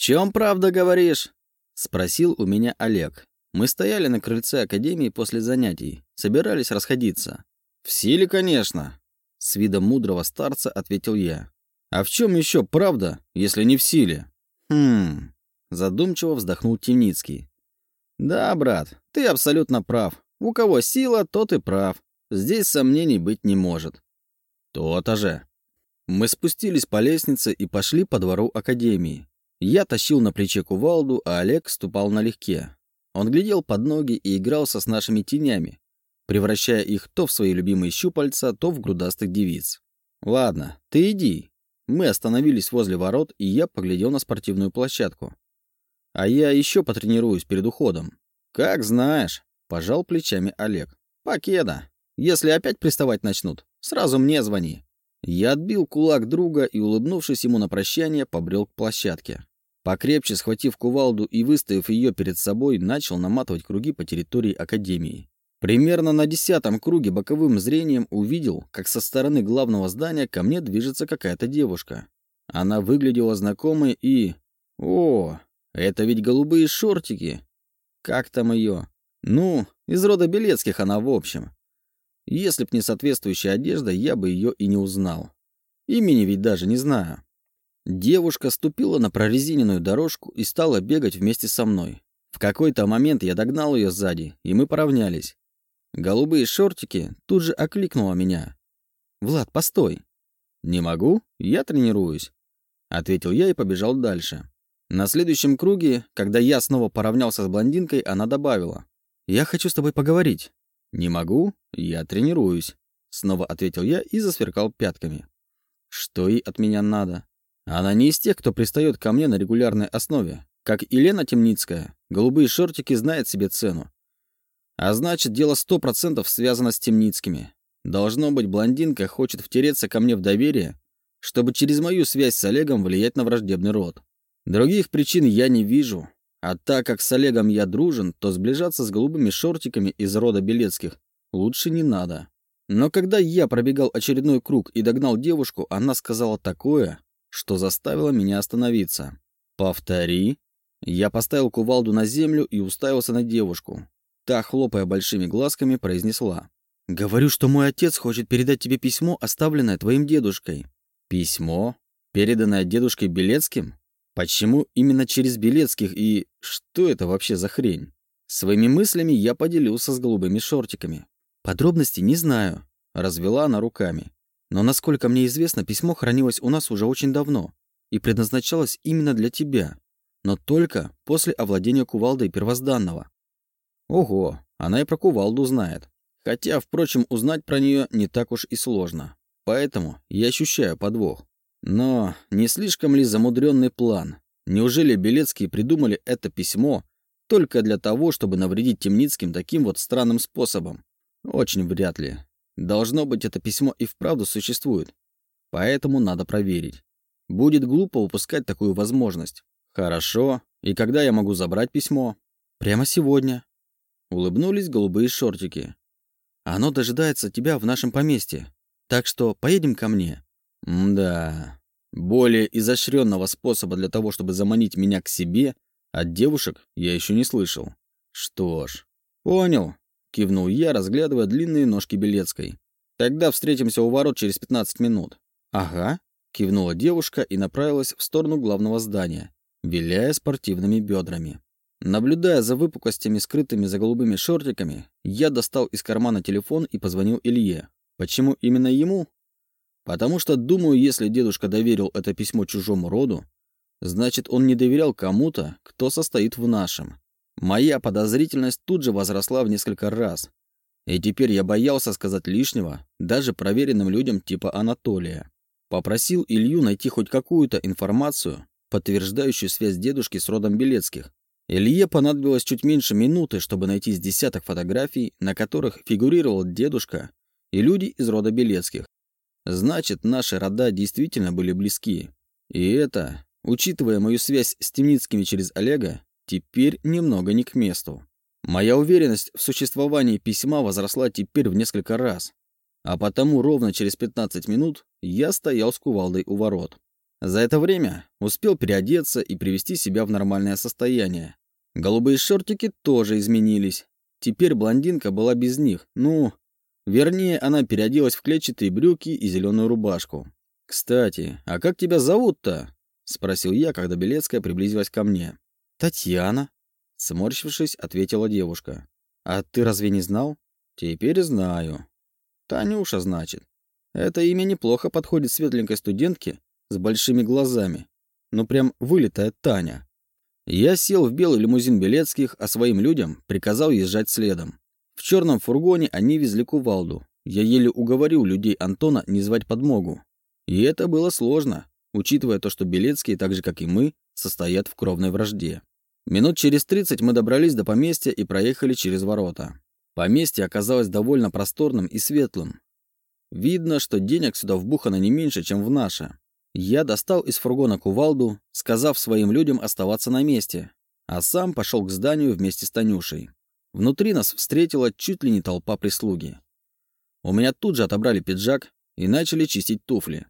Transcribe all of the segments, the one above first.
чем правда говоришь?» — спросил у меня Олег. Мы стояли на крыльце академии после занятий, собирались расходиться. «В силе, конечно», — с видом мудрого старца ответил я. «А в чем еще правда, если не в силе?» «Хм...» — задумчиво вздохнул Темницкий. «Да, брат, ты абсолютно прав. У кого сила, тот и прав. Здесь сомнений быть не может». «То-то же». Мы спустились по лестнице и пошли по двору академии. Я тащил на плече кувалду, а Олег ступал налегке. Он глядел под ноги и игрался с нашими тенями, превращая их то в свои любимые щупальца, то в грудастых девиц. «Ладно, ты иди». Мы остановились возле ворот, и я поглядел на спортивную площадку. «А я еще потренируюсь перед уходом». «Как знаешь», — пожал плечами Олег. «Покеда. Если опять приставать начнут, сразу мне звони». Я отбил кулак друга и, улыбнувшись ему на прощание, побрел к площадке. Покрепче схватив кувалду и выставив ее перед собой, начал наматывать круги по территории Академии. Примерно на десятом круге боковым зрением увидел, как со стороны главного здания ко мне движется какая-то девушка. Она выглядела знакомой и... О, это ведь голубые шортики. Как там ее? Ну, из рода Белецких она в общем. Если б не соответствующая одежда, я бы ее и не узнал. Имени ведь даже не знаю. Девушка ступила на прорезиненную дорожку и стала бегать вместе со мной. В какой-то момент я догнал ее сзади, и мы поравнялись. Голубые шортики тут же окликнула меня. «Влад, постой!» «Не могу, я тренируюсь», — ответил я и побежал дальше. На следующем круге, когда я снова поравнялся с блондинкой, она добавила. «Я хочу с тобой поговорить». «Не могу, я тренируюсь», — снова ответил я и засверкал пятками. «Что ей от меня надо?» Она не из тех, кто пристает ко мне на регулярной основе. Как и Лена Темницкая, голубые шортики знает себе цену. А значит, дело сто процентов связано с Темницкими. Должно быть, блондинка хочет втереться ко мне в доверие, чтобы через мою связь с Олегом влиять на враждебный род. Других причин я не вижу. А так как с Олегом я дружен, то сближаться с голубыми шортиками из рода Белецких лучше не надо. Но когда я пробегал очередной круг и догнал девушку, она сказала такое, что заставило меня остановиться. «Повтори». Я поставил кувалду на землю и уставился на девушку. Та, хлопая большими глазками, произнесла. «Говорю, что мой отец хочет передать тебе письмо, оставленное твоим дедушкой». «Письмо? Переданное дедушкой Белецким? Почему именно через Белецких и... Что это вообще за хрень?» Своими мыслями я поделился с голубыми шортиками. «Подробностей не знаю», — развела она руками. Но, насколько мне известно, письмо хранилось у нас уже очень давно и предназначалось именно для тебя, но только после овладения кувалдой первозданного. Ого, она и про кувалду знает. Хотя, впрочем, узнать про нее не так уж и сложно. Поэтому я ощущаю подвох. Но не слишком ли замудренный план? Неужели Белецкие придумали это письмо только для того, чтобы навредить Темницким таким вот странным способом? Очень вряд ли. Должно быть, это письмо и вправду существует. Поэтому надо проверить. Будет глупо упускать такую возможность. Хорошо. И когда я могу забрать письмо? Прямо сегодня. Улыбнулись голубые шортики. Оно дожидается тебя в нашем поместье. Так что поедем ко мне. да. Более изощренного способа для того, чтобы заманить меня к себе, от девушек я еще не слышал. Что ж, понял. — кивнул я, разглядывая длинные ножки Белецкой. «Тогда встретимся у ворот через 15 минут». «Ага», — кивнула девушка и направилась в сторону главного здания, виляя спортивными бедрами. Наблюдая за выпуклостями, скрытыми за голубыми шортиками, я достал из кармана телефон и позвонил Илье. Почему именно ему? Потому что, думаю, если дедушка доверил это письмо чужому роду, значит, он не доверял кому-то, кто состоит в нашем. Моя подозрительность тут же возросла в несколько раз. И теперь я боялся сказать лишнего даже проверенным людям типа Анатолия. Попросил Илью найти хоть какую-то информацию, подтверждающую связь дедушки с родом Белецких. Илье понадобилось чуть меньше минуты, чтобы найти с десяток фотографий, на которых фигурировал дедушка и люди из рода Белецких. Значит, наши рода действительно были близки. И это, учитывая мою связь с Темницкими через Олега, теперь немного не к месту. Моя уверенность в существовании письма возросла теперь в несколько раз. А потому ровно через 15 минут я стоял с кувалдой у ворот. За это время успел переодеться и привести себя в нормальное состояние. Голубые шортики тоже изменились. Теперь блондинка была без них. Ну, вернее, она переоделась в клетчатые брюки и зеленую рубашку. «Кстати, а как тебя зовут-то?» — спросил я, когда Белецкая приблизилась ко мне. «Татьяна», — сморщившись, ответила девушка. «А ты разве не знал?» «Теперь знаю». «Танюша, значит. Это имя неплохо подходит светленькой студентке с большими глазами. Ну прям вылитая Таня». Я сел в белый лимузин Белецких, а своим людям приказал езжать следом. В черном фургоне они везли кувалду. Я еле уговорил людей Антона не звать подмогу. И это было сложно, учитывая то, что Белецкие, так же как и мы, состоят в кровной вражде. Минут через 30 мы добрались до поместья и проехали через ворота. Поместье оказалось довольно просторным и светлым. Видно, что денег сюда вбухано не меньше, чем в наше. Я достал из фургона кувалду, сказав своим людям оставаться на месте, а сам пошел к зданию вместе с Танюшей. Внутри нас встретила чуть ли не толпа прислуги. У меня тут же отобрали пиджак и начали чистить туфли.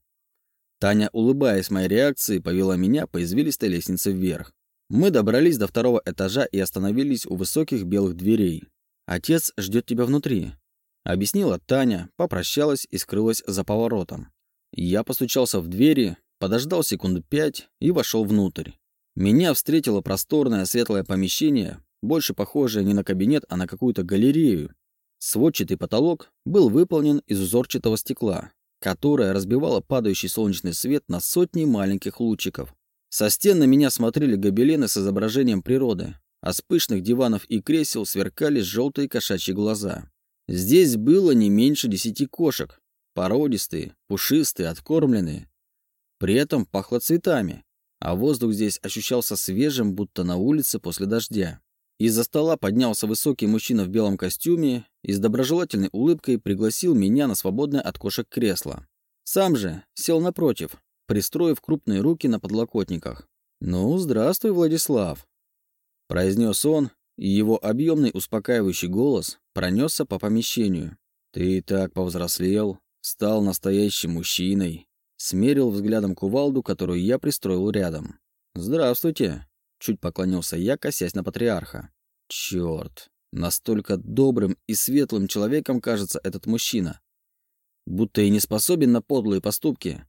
Таня, улыбаясь моей реакции, повела меня по извилистой лестнице вверх. Мы добрались до второго этажа и остановились у высоких белых дверей. «Отец ждет тебя внутри», — объяснила Таня, попрощалась и скрылась за поворотом. Я постучался в двери, подождал секунд пять и вошел внутрь. Меня встретило просторное светлое помещение, больше похожее не на кабинет, а на какую-то галерею. Сводчатый потолок был выполнен из узорчатого стекла, которая разбивала падающий солнечный свет на сотни маленьких лучиков. Со стен на меня смотрели гобелены с изображением природы, а с пышных диванов и кресел сверкали желтые кошачьи глаза. Здесь было не меньше десяти кошек, породистые, пушистые, откормленные. При этом пахло цветами, а воздух здесь ощущался свежим, будто на улице после дождя. Из-за стола поднялся высокий мужчина в белом костюме и с доброжелательной улыбкой пригласил меня на свободное от кошек кресло. Сам же сел напротив, пристроив крупные руки на подлокотниках. «Ну, здравствуй, Владислав», — произнес он, и его объемный успокаивающий голос пронесся по помещению. «Ты так повзрослел, стал настоящим мужчиной», — смерил взглядом кувалду, которую я пристроил рядом. «Здравствуйте», Чуть поклонился я, косясь на патриарха. Черт, настолько добрым и светлым человеком кажется этот мужчина. Будто и не способен на подлые поступки.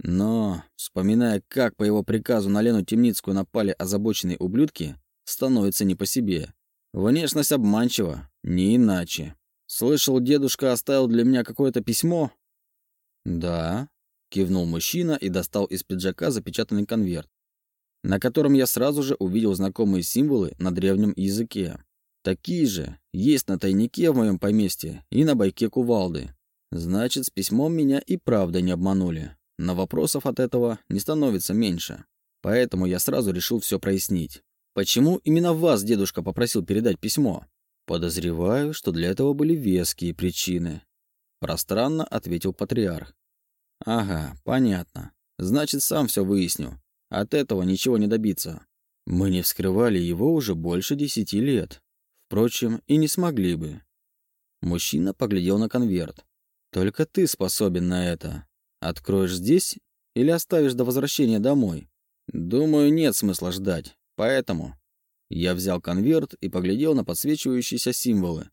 Но, вспоминая, как по его приказу на Лену Темницкую напали озабоченные ублюдки, становится не по себе. Внешность обманчива, не иначе. Слышал, дедушка оставил для меня какое-то письмо? Да, кивнул мужчина и достал из пиджака запечатанный конверт на котором я сразу же увидел знакомые символы на древнем языке. Такие же есть на тайнике в моем поместье и на байке кувалды. Значит, с письмом меня и правда не обманули. Но вопросов от этого не становится меньше. Поэтому я сразу решил все прояснить. Почему именно вас дедушка попросил передать письмо? Подозреваю, что для этого были веские причины. Пространно ответил патриарх. Ага, понятно. Значит, сам все выясню. От этого ничего не добиться. Мы не вскрывали его уже больше десяти лет. Впрочем, и не смогли бы. Мужчина поглядел на конверт. Только ты способен на это. Откроешь здесь или оставишь до возвращения домой? Думаю, нет смысла ждать. Поэтому я взял конверт и поглядел на подсвечивающиеся символы.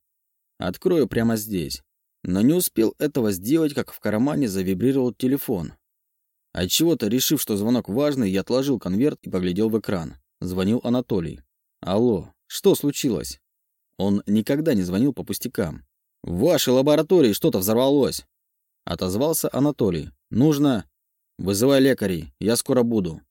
Открою прямо здесь. Но не успел этого сделать, как в кармане завибрировал телефон. Отчего-то, решив, что звонок важный, я отложил конверт и поглядел в экран. Звонил Анатолий. «Алло, что случилось?» Он никогда не звонил по пустякам. «В вашей лаборатории что-то взорвалось!» Отозвался Анатолий. «Нужно...» «Вызывай лекарей, я скоро буду».